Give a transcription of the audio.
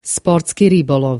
Sportský rybolov.